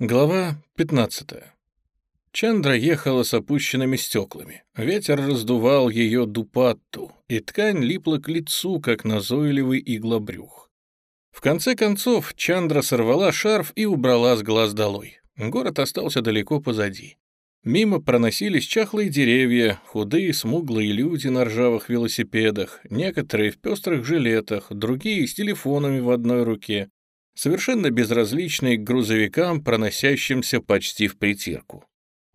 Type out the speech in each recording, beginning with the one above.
Глава 15. Чандра ехала с опущенными стеклами. Ветер раздувал ее дупатту, и ткань липла к лицу, как назойливый иглобрюх. В конце концов, Чандра сорвала шарф и убрала с глаз долой. Город остался далеко позади. Мимо проносились чахлые деревья, худые, смуглые люди на ржавых велосипедах, некоторые в пестрых жилетах, другие с телефонами в одной руке, совершенно безразличные к грузовикам, проносящимся почти в притирку.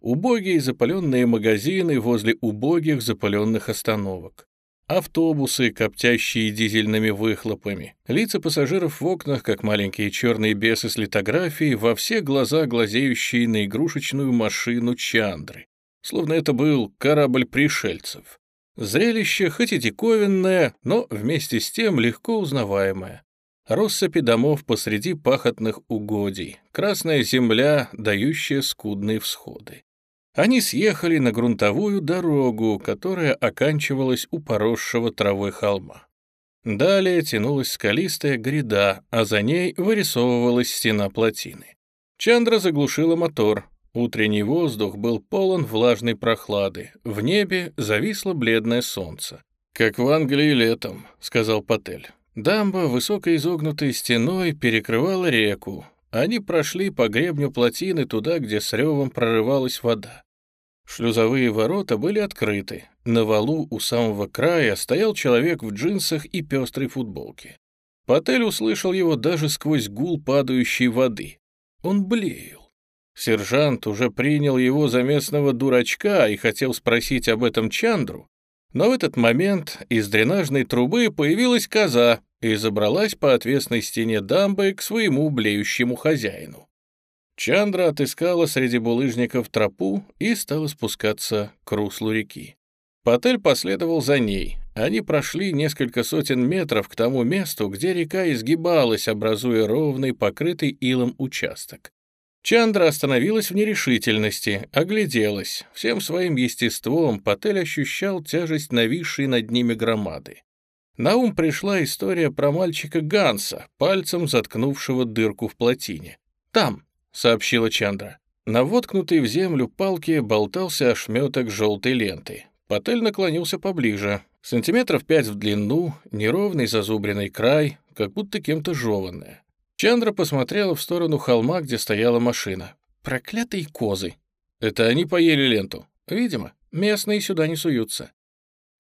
Убогие запаленные магазины возле убогих запаленных остановок. Автобусы, коптящие дизельными выхлопами. Лица пассажиров в окнах, как маленькие черные бесы с литографией, во все глаза глазеющие на игрушечную машину Чандры. Словно это был корабль пришельцев. Зрелище, хоть и диковинное, но вместе с тем легко узнаваемое. Россыпи домов посреди пахотных угодий, красная земля, дающая скудные всходы. Они съехали на грунтовую дорогу, которая оканчивалась у поросшего травой холма. Далее тянулась скалистая гряда, а за ней вырисовывалась стена плотины. Чандра заглушила мотор. Утренний воздух был полон влажной прохлады. В небе зависло бледное солнце. «Как в Англии летом», — сказал Патель. Дамба, высокой изогнутой стеной, перекрывала реку. Они прошли по гребню плотины туда, где с ревом прорывалась вода. Шлюзовые ворота были открыты. На валу у самого края стоял человек в джинсах и пестрой футболке. Патель услышал его даже сквозь гул падающей воды. Он блеял. Сержант уже принял его за местного дурачка и хотел спросить об этом Чандру, но в этот момент из дренажной трубы появилась коза, и забралась по отвесной стене дамбы к своему блеющему хозяину. Чандра отыскала среди булыжников тропу и стала спускаться к руслу реки. Патель последовал за ней. Они прошли несколько сотен метров к тому месту, где река изгибалась, образуя ровный, покрытый илом участок. Чандра остановилась в нерешительности, огляделась. Всем своим естеством Патель ощущал тяжесть нависшей над ними громады. На ум пришла история про мальчика Ганса, пальцем заткнувшего дырку в плотине. «Там», — сообщила Чандра. На воткнутой в землю палке болтался ошметок желтой ленты. Патель наклонился поближе. Сантиметров пять в длину, неровный зазубренный край, как будто кем-то жеванное. Чандра посмотрела в сторону холма, где стояла машина. «Проклятые козы!» «Это они поели ленту?» «Видимо. Местные сюда не суются».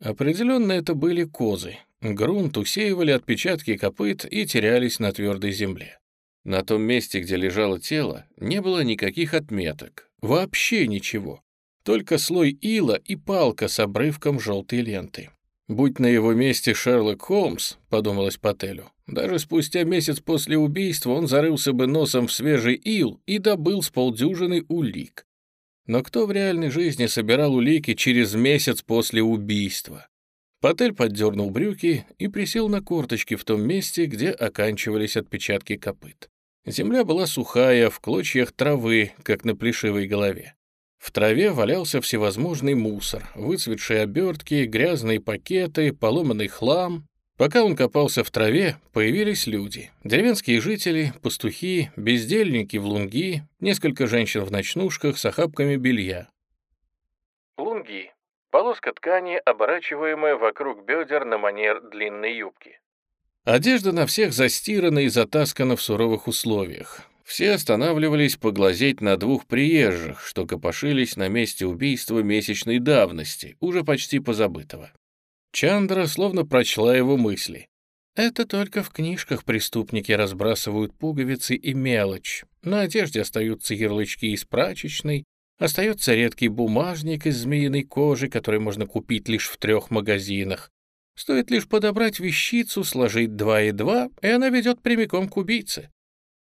Определенно это были козы. Грунт усеивали отпечатки копыт и терялись на твердой земле. На том месте, где лежало тело, не было никаких отметок. Вообще ничего. Только слой ила и палка с обрывком желтой ленты. «Будь на его месте Шерлок Холмс», — подумалось Пателю, даже спустя месяц после убийства он зарылся бы носом в свежий ил и добыл с полдюжины улик. Но кто в реальной жизни собирал улики через месяц после убийства? Патель поддернул брюки и присел на корточки в том месте, где оканчивались отпечатки копыт. Земля была сухая, в клочьях травы, как на плешивой голове. В траве валялся всевозможный мусор, выцветшие обертки, грязные пакеты, поломанный хлам. Пока он копался в траве, появились люди. Деревенские жители, пастухи, бездельники в лунги, несколько женщин в ночнушках с охапками белья. Лунги Полоска ткани, оборачиваемая вокруг бедер на манер длинной юбки. Одежда на всех застирана и затаскана в суровых условиях. Все останавливались поглазеть на двух приезжих, что копошились на месте убийства месячной давности, уже почти позабытого. Чандра словно прочла его мысли. Это только в книжках преступники разбрасывают пуговицы и мелочь. На одежде остаются ярлычки из прачечной, Остается редкий бумажник из змеиной кожи, который можно купить лишь в трех магазинах. Стоит лишь подобрать вещицу, сложить два и два, и она ведет прямиком к убийце.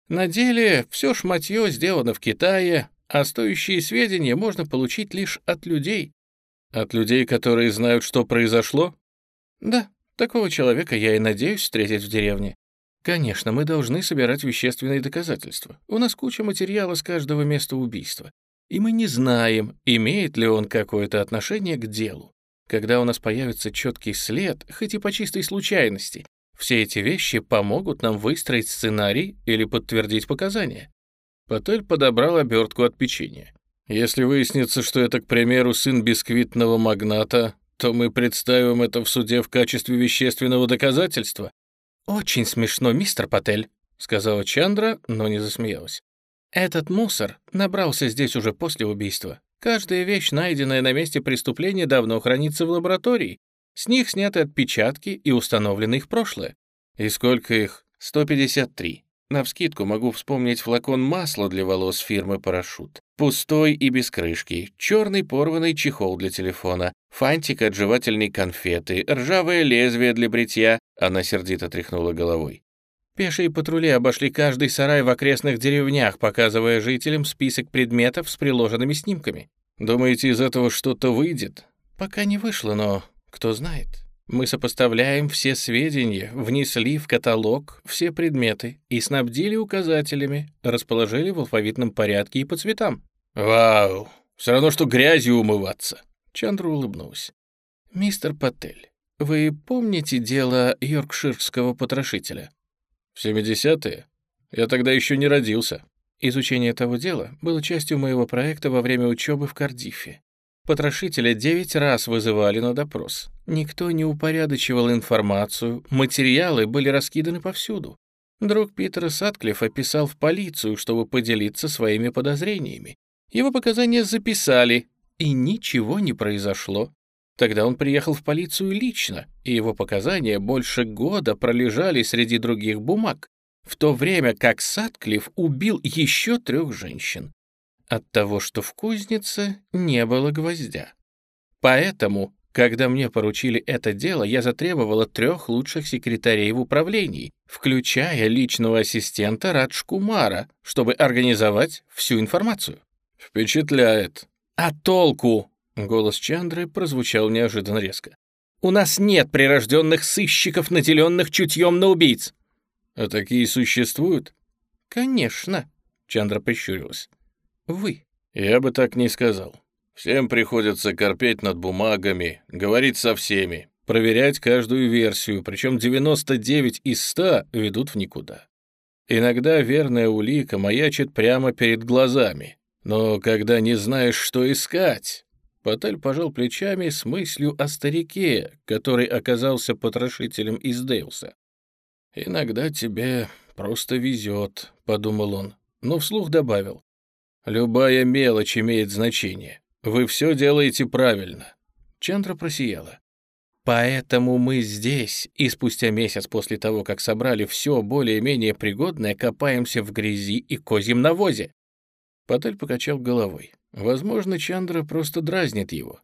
На деле все шматье сделано в Китае, а стоящие сведения можно получить лишь от людей. От людей, которые знают, что произошло? Да, такого человека я и надеюсь встретить в деревне. Конечно, мы должны собирать вещественные доказательства. У нас куча материала с каждого места убийства и мы не знаем, имеет ли он какое-то отношение к делу. Когда у нас появится четкий след, хоть и по чистой случайности, все эти вещи помогут нам выстроить сценарий или подтвердить показания. Патель подобрал обертку от печенья. Если выяснится, что это, к примеру, сын бисквитного магната, то мы представим это в суде в качестве вещественного доказательства. «Очень смешно, мистер Патель», — сказала Чандра, но не засмеялась. «Этот мусор набрался здесь уже после убийства. Каждая вещь, найденная на месте преступления, давно хранится в лаборатории. С них сняты отпечатки и установлены их прошлое. И сколько их? 153. Навскидку могу вспомнить флакон масла для волос фирмы «Парашют». Пустой и без крышки, черный порванный чехол для телефона, фантик от жевательной конфеты, ржавое лезвие для бритья. Она сердито тряхнула головой. Пешие патрули обошли каждый сарай в окрестных деревнях, показывая жителям список предметов с приложенными снимками. Думаете, из этого что-то выйдет? Пока не вышло, но кто знает. Мы сопоставляем все сведения, внесли в каталог все предметы и снабдили указателями, расположили в алфавитном порядке и по цветам. «Вау! Все равно, что грязью умываться!» Чандра улыбнулась. «Мистер Паттель, вы помните дело йоркширского потрошителя?» «В 70-е? Я тогда еще не родился». Изучение того дела было частью моего проекта во время учебы в Кардифе. Потрошителя девять раз вызывали на допрос. Никто не упорядочивал информацию, материалы были раскиданы повсюду. Друг Питера Сатклиффа писал в полицию, чтобы поделиться своими подозрениями. Его показания записали, и ничего не произошло. Тогда он приехал в полицию лично, и его показания больше года пролежали среди других бумаг, в то время как Сатклифф убил еще трех женщин от того, что в кузнице не было гвоздя. Поэтому, когда мне поручили это дело, я затребовала трех лучших секретарей в управлении, включая личного ассистента Раджкумара, чтобы организовать всю информацию. «Впечатляет». «А толку?» — голос Чандры прозвучал неожиданно резко. «У нас нет прирожденных сыщиков, наделенных чутьем на убийц». «А такие существуют?» «Конечно», — Чандра прищурилась. Вы. Я бы так не сказал. Всем приходится корпеть над бумагами, говорить со всеми, проверять каждую версию, причем 99 из 100 ведут в никуда. Иногда верная улика маячит прямо перед глазами, но когда не знаешь, что искать... Потель пожал плечами с мыслью о старике, который оказался потрошителем из Дейлса. «Иногда тебе просто везет», — подумал он, но вслух добавил. Любая мелочь имеет значение. Вы все делаете правильно. Чандра просияла. Поэтому мы здесь, и спустя месяц после того, как собрали все более-менее пригодное, копаемся в грязи и козьем навозе. Патель покачал головой. Возможно, Чандра просто дразнит его.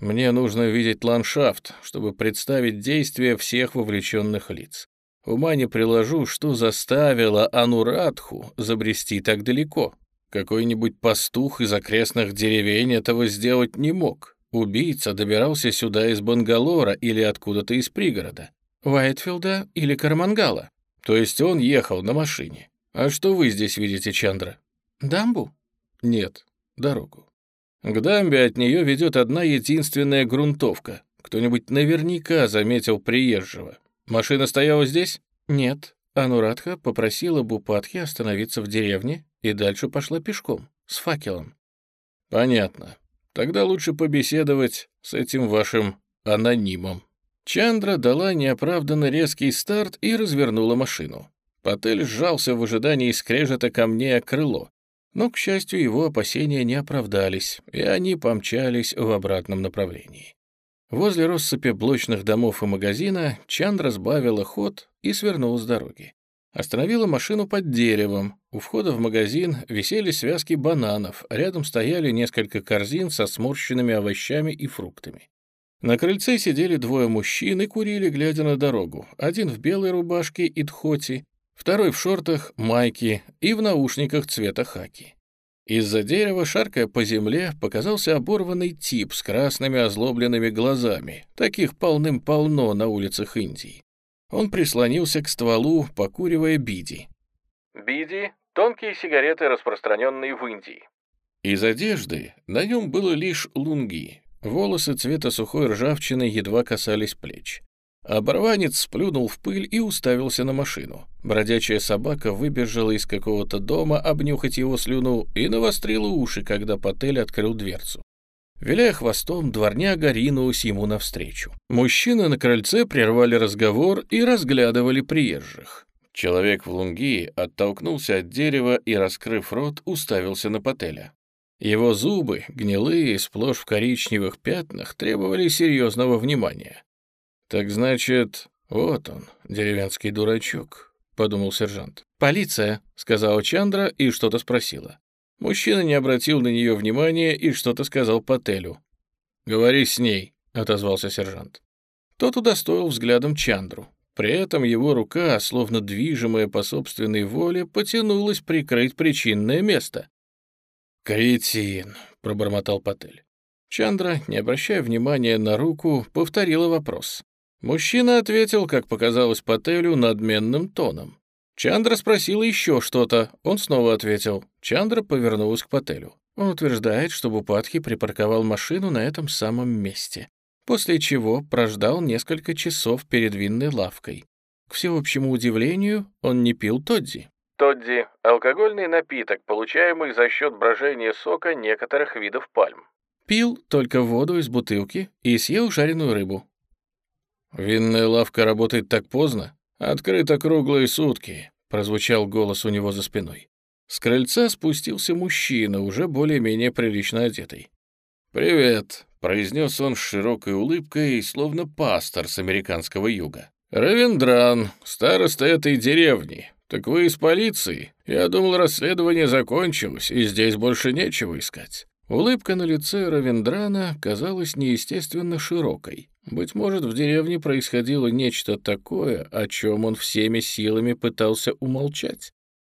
Мне нужно видеть ландшафт, чтобы представить действия всех вовлеченных лиц. Ума не приложу, что заставило Анурадху забрести так далеко. Какой-нибудь пастух из окрестных деревень этого сделать не мог. Убийца добирался сюда из Бангалора или откуда-то из пригорода. Уайтфилда или Кармангала. То есть он ехал на машине. А что вы здесь видите, Чандра? Дамбу? Нет, дорогу. К дамбе от нее ведет одна единственная грунтовка. Кто-нибудь наверняка заметил приезжего. Машина стояла здесь? Нет. Анурадха попросила Бупатхи остановиться в деревне и дальше пошла пешком, с факелом. «Понятно. Тогда лучше побеседовать с этим вашим анонимом». Чандра дала неоправданно резкий старт и развернула машину. Патель сжался в ожидании скрежета камней о крыло, но, к счастью, его опасения не оправдались, и они помчались в обратном направлении. Возле россыпи блочных домов и магазина Чандра сбавила ход и свернула с дороги. Остановила машину под деревом. У входа в магазин висели связки бананов, рядом стояли несколько корзин со сморщенными овощами и фруктами. На крыльце сидели двое мужчин и курили, глядя на дорогу. Один в белой рубашке и дхоти, второй в шортах, майке и в наушниках цвета хаки. Из-за дерева, шаркая по земле, показался оборванный тип с красными озлобленными глазами. Таких полным-полно на улицах Индии. Он прислонился к стволу, покуривая биди. Биди — тонкие сигареты, распространенные в Индии. Из одежды на нем было лишь лунги. Волосы цвета сухой ржавчины едва касались плеч. Оборванец сплюнул в пыль и уставился на машину. Бродячая собака выбежала из какого-то дома обнюхать его слюну и навострила уши, когда Патель открыл дверцу. Виляя хвостом, дворняга ринулась ему навстречу. Мужчины на крыльце прервали разговор и разглядывали приезжих. Человек в лунги оттолкнулся от дерева и, раскрыв рот, уставился на Пателя. Его зубы, гнилые, сплошь в коричневых пятнах, требовали серьезного внимания. «Так значит, вот он, деревенский дурачок», — подумал сержант. «Полиция», — сказала Чандра и что-то спросила. Мужчина не обратил на нее внимания и что-то сказал Пателю. «Говори с ней», — отозвался сержант. Тот удостоил взглядом Чандру. При этом его рука, словно движимая по собственной воле, потянулась прикрыть причинное место. «Кретин», — пробормотал Патель. Чандра, не обращая внимания на руку, повторила вопрос. Мужчина ответил, как показалось Пателю, надменным тоном. Чандра спросила еще что-то, он снова ответил. Чандра повернулась к Пателю. Он утверждает, что Бупатхи припарковал машину на этом самом месте, после чего прождал несколько часов перед винной лавкой. К всеобщему удивлению, он не пил Тодди. Тодди – алкогольный напиток, получаемый за счет брожения сока некоторых видов пальм. Пил только воду из бутылки и съел жареную рыбу. «Винная лавка работает так поздно? Открыто круглые сутки», — прозвучал голос у него за спиной. С крыльца спустился мужчина, уже более-менее прилично одетый. «Привет», — произнес он с широкой улыбкой, словно пастор с американского юга. «Равендран, староста этой деревни. Так вы из полиции? Я думал, расследование закончилось, и здесь больше нечего искать». Улыбка на лице Равендрана казалась неестественно широкой. Быть может, в деревне происходило нечто такое, о чем он всеми силами пытался умолчать.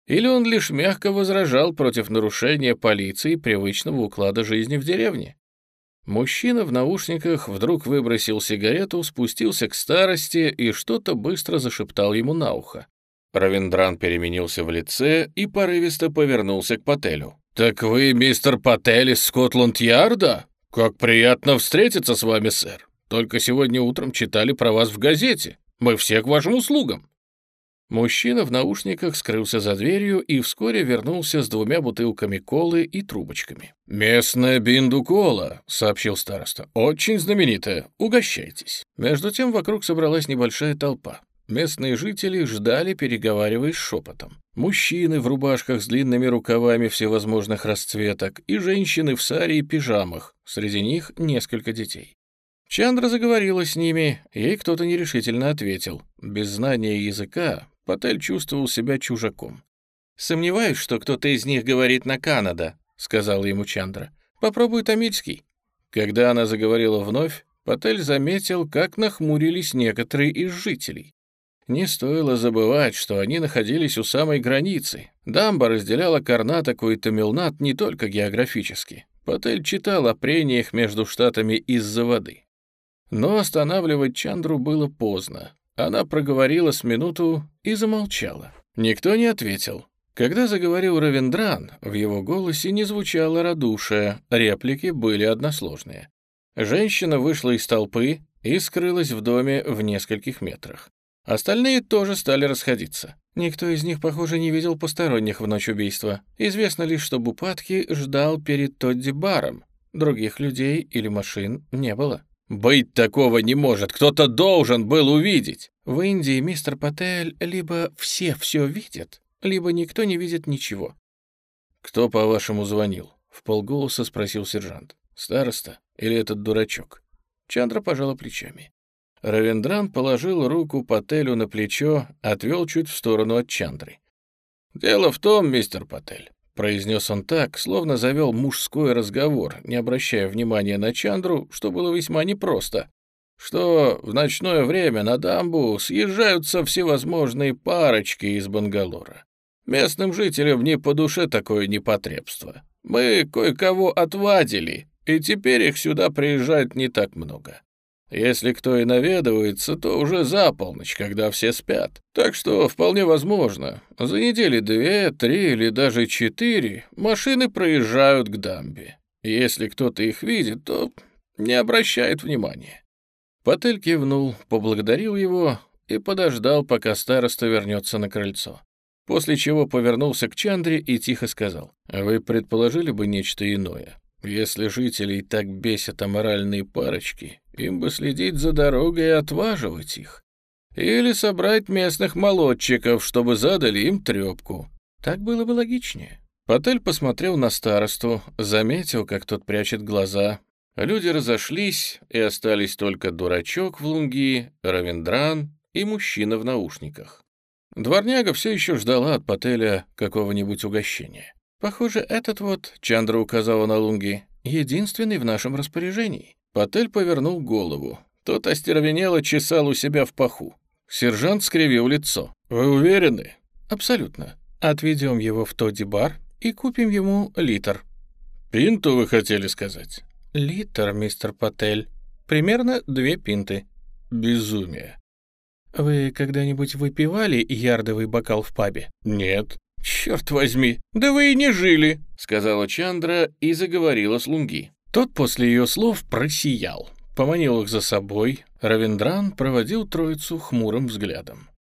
Или он лишь мягко возражал против нарушения полиции привычного уклада жизни в деревне. Мужчина в наушниках вдруг выбросил сигарету, спустился к старости и что-то быстро зашептал ему на ухо. Равендран переменился в лице и порывисто повернулся к Пателю. «Так вы мистер Патель из Скотланд-Ярда? Как приятно встретиться с вами, сэр. Только сегодня утром читали про вас в газете. Мы все к вашим услугам». Мужчина в наушниках скрылся за дверью и вскоре вернулся с двумя бутылками колы и трубочками. «Местная бинду-кола», — сообщил староста. «Очень знаменитая. Угощайтесь». Между тем вокруг собралась небольшая толпа. Местные жители ждали, переговариваясь шепотом. Мужчины в рубашках с длинными рукавами всевозможных расцветок и женщины в саре и пижамах, среди них несколько детей. Чандра заговорила с ними, ей кто-то нерешительно ответил. Без знания языка Патель чувствовал себя чужаком. «Сомневаюсь, что кто-то из них говорит на Канада», — сказала ему Чандра. «Попробуй тамильский». Когда она заговорила вновь, Патель заметил, как нахмурились некоторые из жителей. Не стоило забывать, что они находились у самой границы. Дамба разделяла Карнатаку и Тамилнат не только географически. Патель читал о прениях между штатами из-за воды. Но останавливать Чандру было поздно. Она проговорила с минуту и замолчала. Никто не ответил. Когда заговорил Равендран, в его голосе не звучало радушие, реплики были односложные. Женщина вышла из толпы и скрылась в доме в нескольких метрах. Остальные тоже стали расходиться. Никто из них, похоже, не видел посторонних в ночь убийства. Известно лишь, что Бупатки ждал перед Тодди баром. Других людей или машин не было. «Быть такого не может! Кто-то должен был увидеть!» В Индии, мистер Патель, либо все все видят, либо никто не видит ничего. «Кто, по-вашему, звонил?» — в полголоса спросил сержант. «Староста или этот дурачок?» Чандра пожала плечами. Равендран положил руку Пателю на плечо, отвел чуть в сторону от Чандры. «Дело в том, мистер Патель», — произнес он так, словно завел мужской разговор, не обращая внимания на Чандру, что было весьма непросто, что в ночное время на дамбу съезжаются всевозможные парочки из Бангалора. Местным жителям не по душе такое непотребство. Мы кое-кого отвадили, и теперь их сюда приезжает не так много. Если кто и наведывается, то уже за полночь, когда все спят. Так что вполне возможно, за недели две, три или даже четыре машины проезжают к дамбе. Если кто-то их видит, то не обращает внимания. Патель кивнул, поблагодарил его и подождал, пока староста вернется на крыльцо. После чего повернулся к Чандре и тихо сказал, «Вы предположили бы нечто иное? Если жителей так бесят аморальные парочки, им бы следить за дорогой и отваживать их. Или собрать местных молодчиков, чтобы задали им трепку. Так было бы логичнее». Патель посмотрел на старосту, заметил, как тот прячет глаза, Люди разошлись, и остались только дурачок в лунги, Равендран и мужчина в наушниках. Дворняга все еще ждала от Пателя какого-нибудь угощения. «Похоже, этот вот», — Чандра указала на лунги, — «единственный в нашем распоряжении». Патель повернул голову. Тот остервенело чесал у себя в паху. Сержант скривил лицо. «Вы уверены?» «Абсолютно. Отведем его в Тодди-бар и купим ему литр». «Пинту вы хотели сказать?» «Литр, мистер Патель. Примерно две пинты». «Безумие». «Вы когда-нибудь выпивали ярдовый бокал в пабе?» «Нет». «Черт возьми, да вы и не жили», — сказала Чандра и заговорила с Лунги. Тот после ее слов просиял, поманил их за собой. Равендран проводил троицу хмурым взглядом.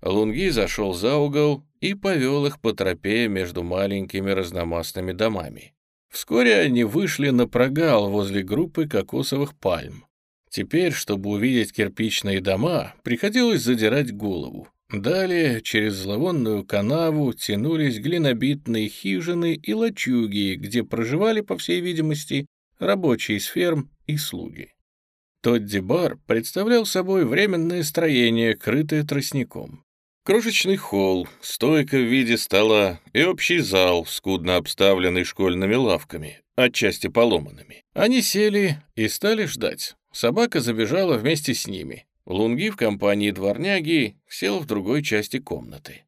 Лунги зашел за угол и повел их по тропе между маленькими разномастными домами. Вскоре они вышли на прогал возле группы кокосовых пальм. Теперь, чтобы увидеть кирпичные дома, приходилось задирать голову. Далее, через зловонную канаву, тянулись глинобитные хижины и лачуги, где проживали, по всей видимости, рабочие с ферм и слуги. Тодди-бар представлял собой временное строение, крытое тростником. Крошечный холл, стойка в виде стола и общий зал, скудно обставленный школьными лавками, отчасти поломанными. Они сели и стали ждать. Собака забежала вместе с ними. Лунги в компании дворняги сел в другой части комнаты.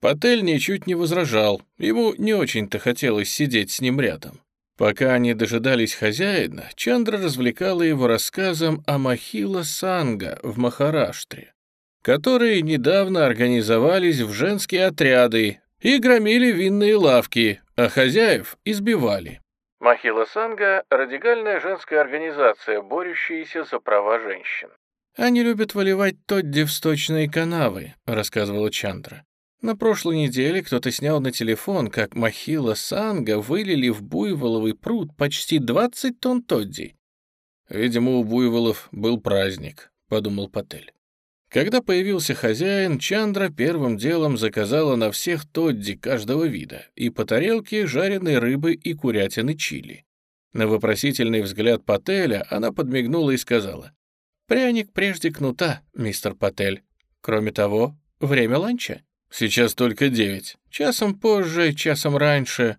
Патель ничуть не возражал, ему не очень-то хотелось сидеть с ним рядом. Пока они дожидались хозяина, Чандра развлекала его рассказом о Махила Санга в Махараштре которые недавно организовались в женские отряды и громили винные лавки, а хозяев избивали. Махила Санга – радикальная женская организация, борющаяся за права женщин. «Они любят выливать Тодди в сточные канавы», — рассказывала Чандра. На прошлой неделе кто-то снял на телефон, как Махила Санга вылили в буйволовый пруд почти 20 тонн Тодди. «Видимо, у буйволов был праздник», — подумал Патель. Когда появился хозяин, Чандра первым делом заказала на всех тодди каждого вида и по тарелке жареной рыбы и курятины чили. На вопросительный взгляд Пателя она подмигнула и сказала, «Пряник прежде кнута, мистер Патель. Кроме того, время ланча. Сейчас только девять. Часом позже, часом раньше».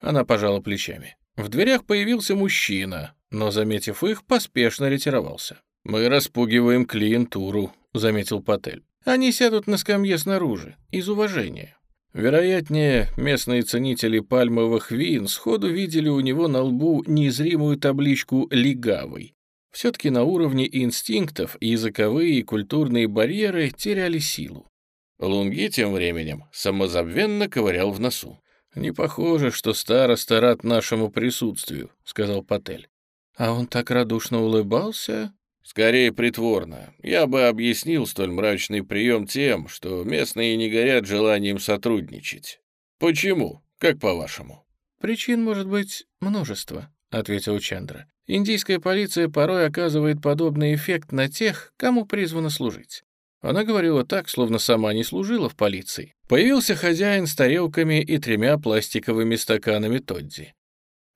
Она пожала плечами. В дверях появился мужчина, но, заметив их, поспешно ретировался. «Мы распугиваем клиентуру», заметил Патель. «Они сядут на скамье снаружи, из уважения». Вероятнее, местные ценители пальмовых вин сходу видели у него на лбу неизримую табличку «Легавый». Все-таки на уровне инстинктов языковые и культурные барьеры теряли силу. Лунги тем временем самозабвенно ковырял в носу. «Не похоже, что староста рад нашему присутствию», — сказал Патель. «А он так радушно улыбался?» Скорее притворно. Я бы объяснил столь мрачный прием тем, что местные не горят желанием сотрудничать. Почему? Как по-вашему? Причин может быть множество, ответил Чандра. Индийская полиция порой оказывает подобный эффект на тех, кому призвано служить. Она говорила так, словно сама не служила в полиции. Появился хозяин с тарелками и тремя пластиковыми стаканами Тодди.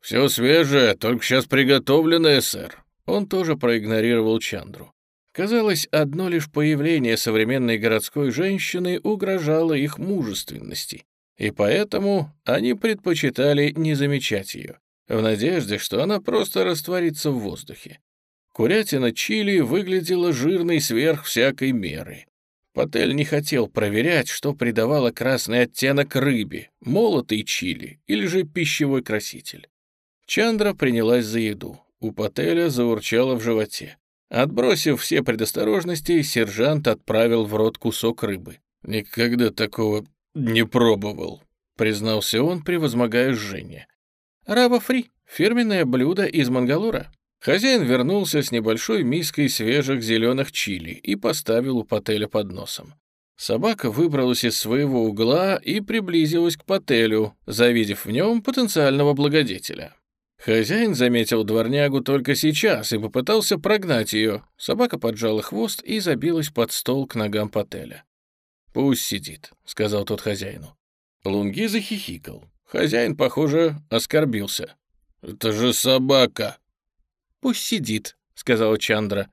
«Все свежее, только сейчас приготовленное, сэр. Он тоже проигнорировал Чандру. Казалось, одно лишь появление современной городской женщины угрожало их мужественности, и поэтому они предпочитали не замечать ее, в надежде, что она просто растворится в воздухе. Курятина чили выглядела жирной сверх всякой меры. Патель не хотел проверять, что придавало красный оттенок рыбе, молотый чили или же пищевой краситель. Чандра принялась за еду. У Пателя заурчало в животе. Отбросив все предосторожности, сержант отправил в рот кусок рыбы. «Никогда такого не пробовал», — признался он, превозмогая жжение. «Раба фри — фирменное блюдо из Мангалура. Хозяин вернулся с небольшой миской свежих зеленых чили и поставил у Пателя под носом. Собака выбралась из своего угла и приблизилась к Пателю, завидев в нем потенциального благодетеля. Хозяин заметил дворнягу только сейчас и попытался прогнать ее. Собака поджала хвост и забилась под стол к ногам Пателя. «Пусть сидит», — сказал тот хозяину. Лунги захихикал. Хозяин, похоже, оскорбился. «Это же собака!» «Пусть сидит», — сказала Чандра.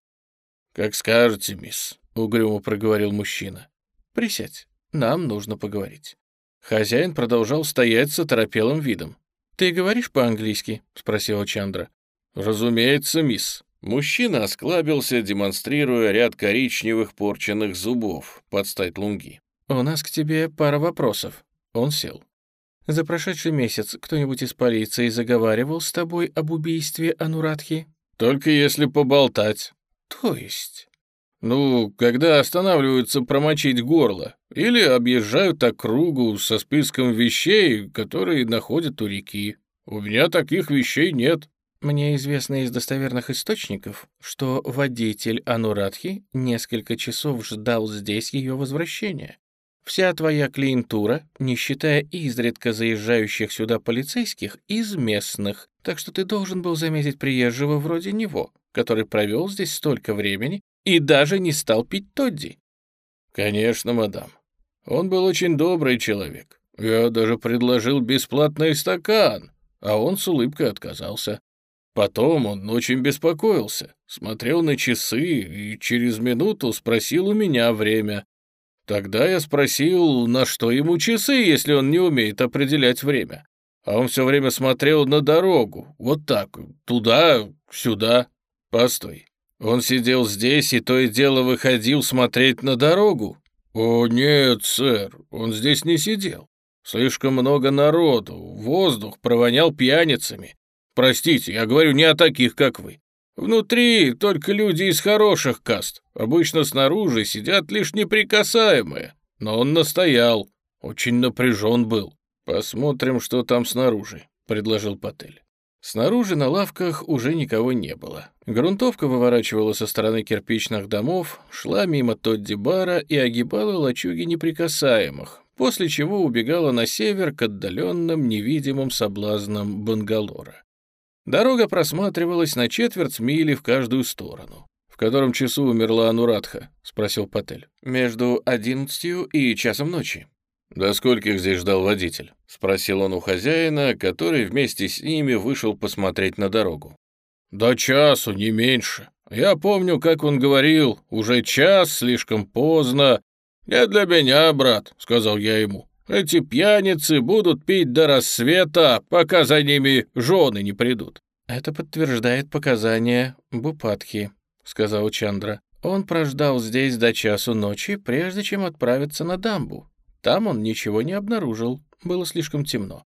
«Как скажете, мисс», — угрюмо проговорил мужчина. «Присядь, нам нужно поговорить». Хозяин продолжал стоять с оторопелым видом. «Ты говоришь по-английски?» — спросила Чандра. «Разумеется, мисс». Мужчина осклабился, демонстрируя ряд коричневых порченных зубов под стать лунги. «У нас к тебе пара вопросов». Он сел. «За прошедший месяц кто-нибудь из полиции заговаривал с тобой об убийстве Анурадхи?» Только если поболтать. То есть? Ну, когда останавливаются промочить горло или объезжают округу со списком вещей, которые находят у реки. У меня таких вещей нет. Мне известно из достоверных источников, что водитель Анурадхи несколько часов ждал здесь ее возвращения. Вся твоя клиентура, не считая изредка заезжающих сюда полицейских, из местных, так что ты должен был заметить приезжего вроде него, который провел здесь столько времени и даже не стал пить Тодди. Конечно, мадам. Он был очень добрый человек. Я даже предложил бесплатный стакан, а он с улыбкой отказался. Потом он очень беспокоился, смотрел на часы и через минуту спросил у меня время. Тогда я спросил, на что ему часы, если он не умеет определять время. А он все время смотрел на дорогу, вот так, туда, сюда. Постой, он сидел здесь и то и дело выходил смотреть на дорогу? О, нет, сэр, он здесь не сидел. Слишком много народу, воздух провонял пьяницами. Простите, я говорю не о таких, как вы. Внутри только люди из хороших каст. Обычно снаружи сидят лишь неприкасаемые. Но он настоял. Очень напряжен был. Посмотрим, что там снаружи, предложил Патель. Снаружи на лавках уже никого не было. Грунтовка выворачивала со стороны кирпичных домов, шла мимо Тодди-бара и огибала лачуги неприкасаемых, после чего убегала на север к отдаленным невидимым соблазнам Бангалора. Дорога просматривалась на четверть мили в каждую сторону. «В котором часу умерла Анурадха?» — спросил Патель. «Между одиннадцатью и часом ночи». «До скольких здесь ждал водитель?» — спросил он у хозяина, который вместе с ними вышел посмотреть на дорогу. «До часу, не меньше. Я помню, как он говорил, уже час, слишком поздно. Не для меня, брат», — сказал я ему. Эти пьяницы будут пить до рассвета, пока за ними жены не придут». «Это подтверждает показания Бупатхи», — сказал Чандра. «Он прождал здесь до часу ночи, прежде чем отправиться на дамбу. Там он ничего не обнаружил, было слишком темно.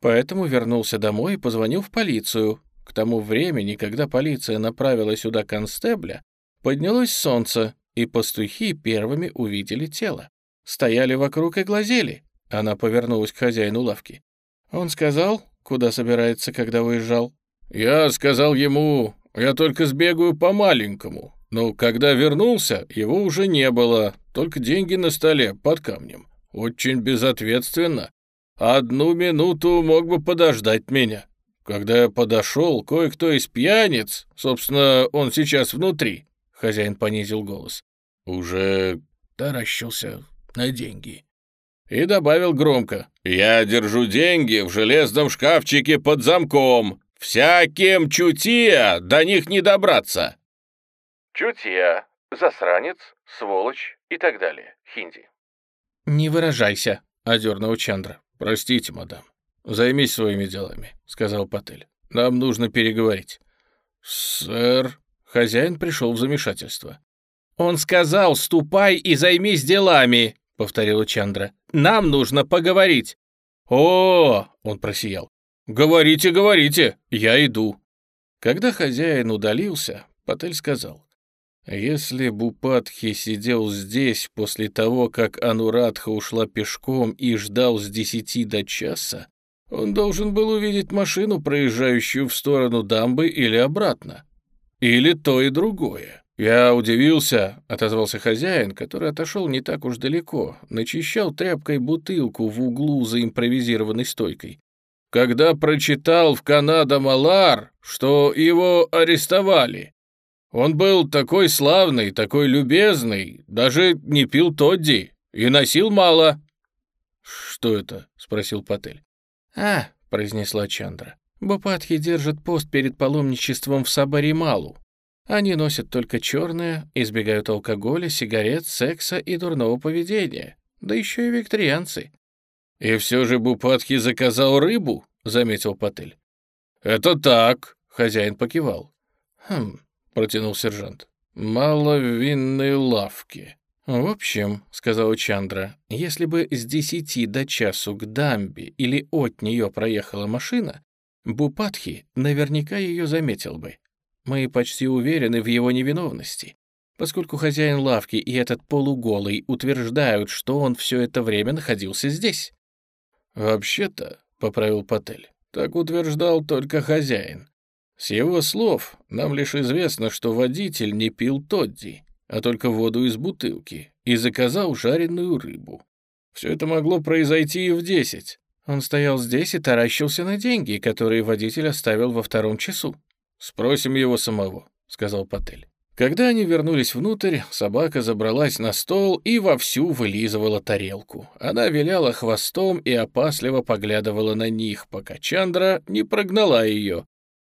Поэтому вернулся домой и позвонил в полицию. К тому времени, когда полиция направила сюда констебля, поднялось солнце, и пастухи первыми увидели тело. Стояли вокруг и глазели. Она повернулась к хозяину лавки. Он сказал, куда собирается, когда уезжал. Я сказал ему, я только сбегаю по-маленькому. Но когда вернулся, его уже не было, только деньги на столе под камнем. Очень безответственно. Одну минуту мог бы подождать меня. Когда я подошел, кое-кто из пьяниц, собственно, он сейчас внутри, хозяин понизил голос, уже таращился на деньги и добавил громко. «Я держу деньги в железном шкафчике под замком. Всяким чутья, до них не добраться». Чутья, засранец, сволочь и так далее. Хинди. «Не выражайся», — одернул Чандра. «Простите, мадам. Займись своими делами», — сказал Патель. «Нам нужно переговорить». «Сэр...» Хозяин пришел в замешательство. «Он сказал, ступай и займись делами», — повторила Чандра. «Нам нужно поговорить». «О!» — он просиял. «Говорите, говорите, я иду». Когда хозяин удалился, Патель сказал. «Если Бупатхи сидел здесь после того, как Анурадха ушла пешком и ждал с десяти до часа, он должен был увидеть машину, проезжающую в сторону дамбы или обратно. или то и другое. Я удивился, отозвался хозяин, который отошел не так уж далеко, начищал тряпкой бутылку в углу за импровизированной стойкой. Когда прочитал в Канада Малар, что его арестовали. Он был такой славный, такой любезный, даже не пил Тодди и носил мало. «Что это?» — спросил Патель. «А», — произнесла Чандра, — «Бупатхи держат пост перед паломничеством в Сабарималу. Они носят только черное, избегают алкоголя, сигарет, секса и дурного поведения, да еще и викторианцы». «И все же Бупатхи заказал рыбу?» — заметил Патель. «Это так», — хозяин покивал. «Хм», — протянул сержант. «Мало винной лавки». «В общем», — сказал Чандра, — «если бы с десяти до часу к дамбе или от нее проехала машина, Бупатхи наверняка ее заметил бы. Мы почти уверены в его невиновности, поскольку хозяин лавки и этот полуголый утверждают, что он все это время находился здесь». «Вообще-то», — поправил Патель, — «так утверждал только хозяин. С его слов нам лишь известно, что водитель не пил Тодди, а только воду из бутылки, и заказал жареную рыбу. Все это могло произойти и в десять. Он стоял здесь и таращился на деньги, которые водитель оставил во втором часу. «Спросим его самого», — сказал Патель. Когда они вернулись внутрь, собака забралась на стол и вовсю вылизывала тарелку. Она виляла хвостом и опасливо поглядывала на них, пока Чандра не прогнала ее.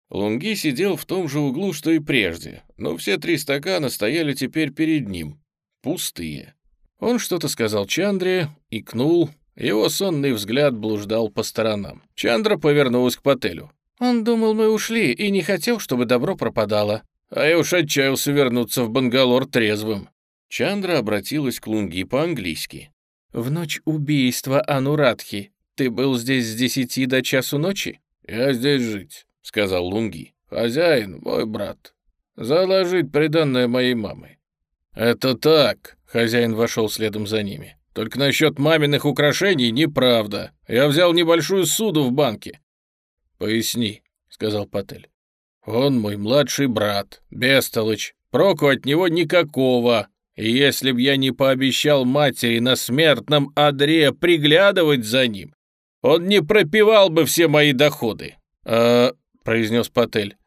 Лунги сидел в том же углу, что и прежде, но все три стакана стояли теперь перед ним, пустые. Он что-то сказал Чандре, икнул, его сонный взгляд блуждал по сторонам. Чандра повернулась к Пателю. «Он думал, мы ушли, и не хотел, чтобы добро пропадало. А я уж отчаялся вернуться в Бангалор трезвым». Чандра обратилась к Лунги по-английски. «В ночь убийства Анурадхи ты был здесь с десяти до часу ночи?» «Я здесь жить. — сказал Лунги. «Хозяин, мой брат. Заложить приданное моей мамы». «Это так», — хозяин вошел следом за ними. «Только насчет маминых украшений неправда. Я взял небольшую суду в банке». «Поясни», — сказал Патель. «Он мой младший брат, Бестолыч. Проку от него никакого. И если б я не пообещал матери на смертном одре приглядывать за ним, он не пропивал бы все мои доходы. А — произнес Патель.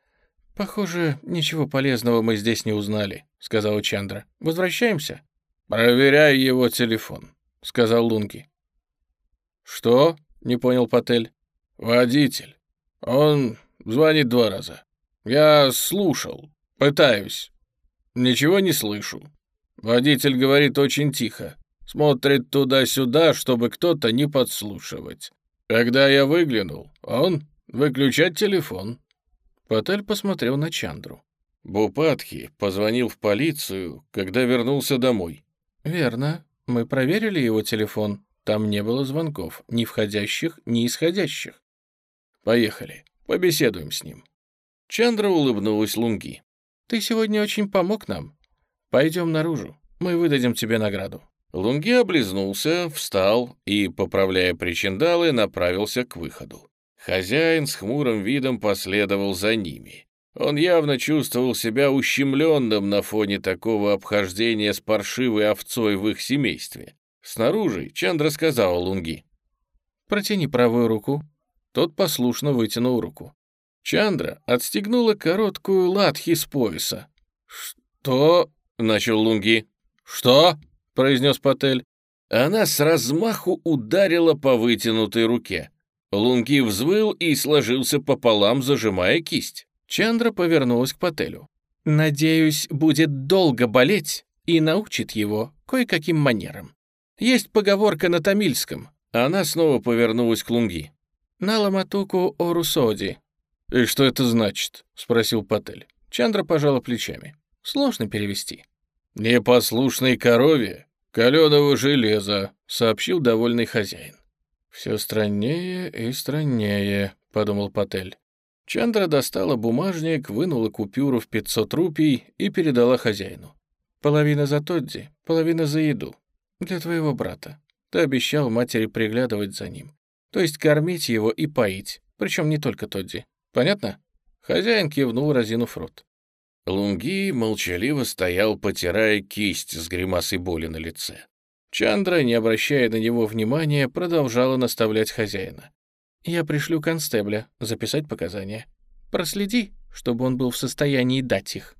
«Похоже, ничего полезного мы здесь не узнали», — сказал Чандра. «Возвращаемся?» «Проверяй его телефон», — сказал Лунги. «Что?» — не понял Патель. «Водитель. Он звонит два раза. Я слушал, пытаюсь. Ничего не слышу. Водитель говорит очень тихо. Смотрит туда-сюда, чтобы кто-то не подслушивать. Когда я выглянул, он «Выключать телефон». Патель посмотрел на Чандру. Бупатхи позвонил в полицию, когда вернулся домой. «Верно. Мы проверили его телефон. Там не было звонков, ни входящих, ни исходящих. Поехали, побеседуем с ним». Чандра улыбнулась Лунги. «Ты сегодня очень помог нам. Пойдем наружу, мы выдадим тебе награду». Лунги облизнулся, встал и, поправляя причиндалы, направился к выходу. Хозяин с хмурым видом последовал за ними. Он явно чувствовал себя ущемленным на фоне такого обхождения с паршивой овцой в их семействе. Снаружи Чандра сказал Лунги. «Протяни правую руку». Тот послушно вытянул руку. Чандра отстегнула короткую латхи с пояса. «Что?» — начал Лунги. «Что?» — произнес Патель. Она с размаху ударила по вытянутой руке. Лунги взвыл и сложился пополам, зажимая кисть. Чандра повернулась к Пателю. «Надеюсь, будет долго болеть и научит его кое-каким манерам. Есть поговорка на тамильском». Она снова повернулась к Лунги. «На ламатуку орусоди». «И что это значит?» — спросил Патель. Чандра пожала плечами. «Сложно перевести». «Непослушной корове каленого железа», — сообщил довольный хозяин. «Все страннее и страннее», — подумал Патель. Чандра достала бумажник, вынула купюру в 500 рупий и передала хозяину. «Половина за Тодди, половина за еду. Для твоего брата. Ты обещал матери приглядывать за ним. То есть кормить его и поить, причем не только Тодди. Понятно?» Хозяин кивнул, разинув рот. Лунги молчаливо стоял, потирая кисть с гримасой боли на лице. Чандра, не обращая на него внимания, продолжала наставлять хозяина. «Я пришлю констебля записать показания. Проследи, чтобы он был в состоянии дать их».